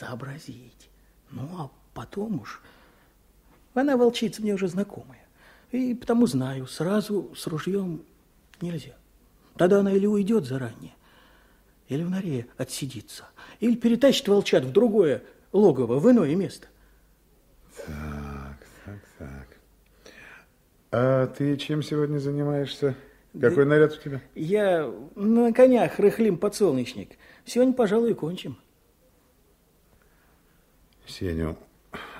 сообразить. Ну, а потом уж... Она волчица мне уже знакомая. И потому знаю, сразу с ружьем нельзя. Тогда она или уйдет заранее, или в норе отсидится, или перетащит волчат в другое логово, в иное место. Так, так, так. А ты чем сегодня занимаешься? Какой да наряд у тебя? Я на конях рыхлим подсолнечник. Сегодня, пожалуй, и кончим. Сеню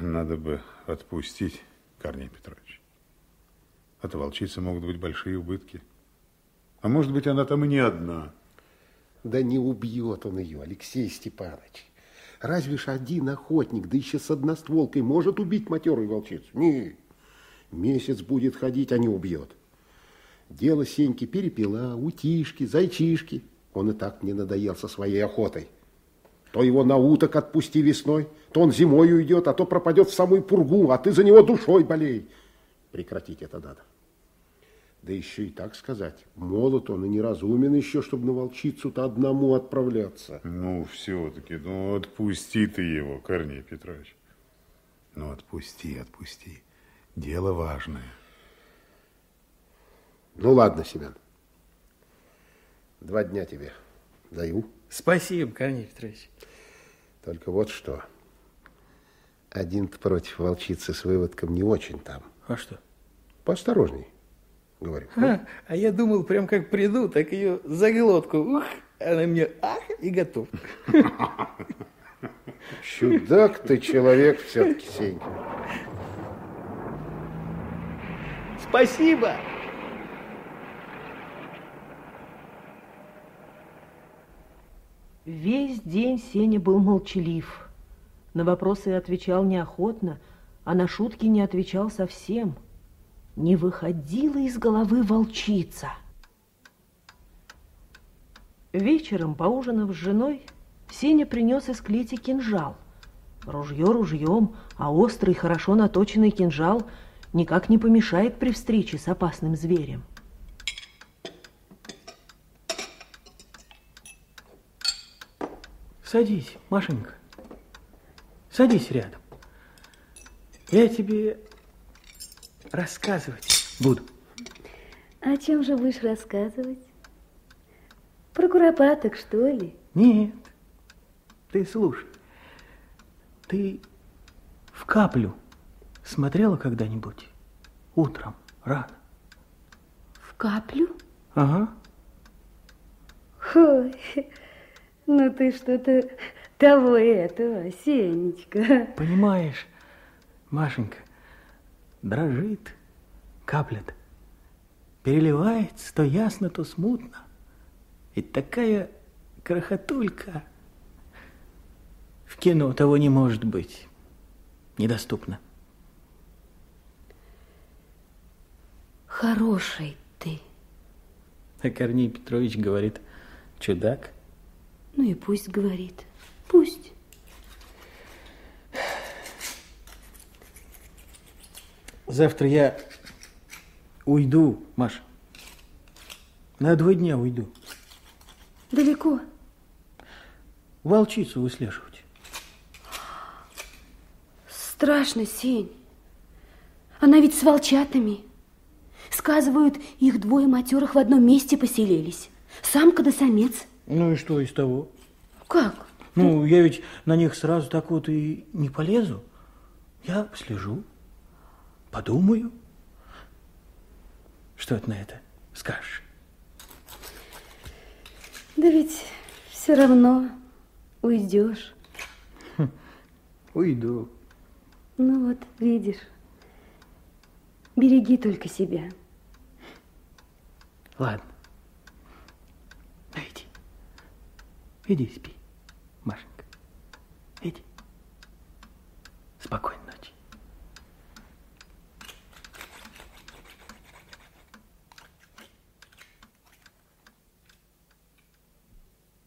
надо бы отпустить, Корней Петрович. От волчицы могут быть большие убытки. А может быть, она там и не одна. Да не убьет он ее, Алексей Степанович. Разве ж один охотник, да еще с одностволкой, может убить матерую волчицу? Не, месяц будет ходить, а не убьет. Дело Сеньки перепела, утишки, зайчишки. Он и так не надоел со своей охотой. То его на уток отпусти весной, то он зимой уйдет, а то пропадет в самую пургу, а ты за него душой болей. Прекратить это надо. Да еще и так сказать, молод он и неразумен еще, чтобы на волчицу-то одному отправляться. Ну, все-таки, ну, отпусти ты его, Корней Петрович. Ну, отпусти, отпусти. Дело важное. Ну, ладно, Семен. Два дня тебе даю. Спасибо, Корней Петрович. Только вот что. Один против волчицы с выводком не очень там. А что? Поосторожней говорю. А, а я думал, прям как приду, так ее за глотку, ух, она мне ах, и готов. Чудак ты человек все-таки, Сенька. Спасибо. Весь день Сеня был молчалив. На вопросы отвечал неохотно, а на шутки не отвечал совсем – не выходила из головы волчица. Вечером, поужинав с женой, Сеня принес из клети кинжал. Ружье ружьем, а острый, хорошо наточенный кинжал никак не помешает при встрече с опасным зверем. Садись, Машенька. Садись рядом. Я тебе рассказывать буду. О чем же будешь рассказывать? Про куропаток, что ли? Нет. Ты слушай. Ты в каплю смотрела когда-нибудь? Утром, рано. В каплю? Ага. Ой, ну ты что-то того и этого, Сенечка. Понимаешь, Машенька, дрожит, каплет, переливается то ясно, то смутно. И такая крохотулька. В кино того не может быть. Недоступно. Хороший ты. А Корней Петрович говорит, чудак. Ну и пусть говорит. Пусть. Завтра я уйду, Маша. На два дня уйду. Далеко? Волчицу выслеживать. Страшно, Сень. Она ведь с волчатами. Сказывают, их двое матерых в одном месте поселились. Самка да самец. Ну и что из того? Как? Ну, я ведь на них сразу так вот и не полезу. Я слежу. Подумаю. Что ты на это скажешь? Да ведь все равно уйдешь. Хм, уйду. Ну вот, видишь. Береги только себя. Ладно. et d'esprit.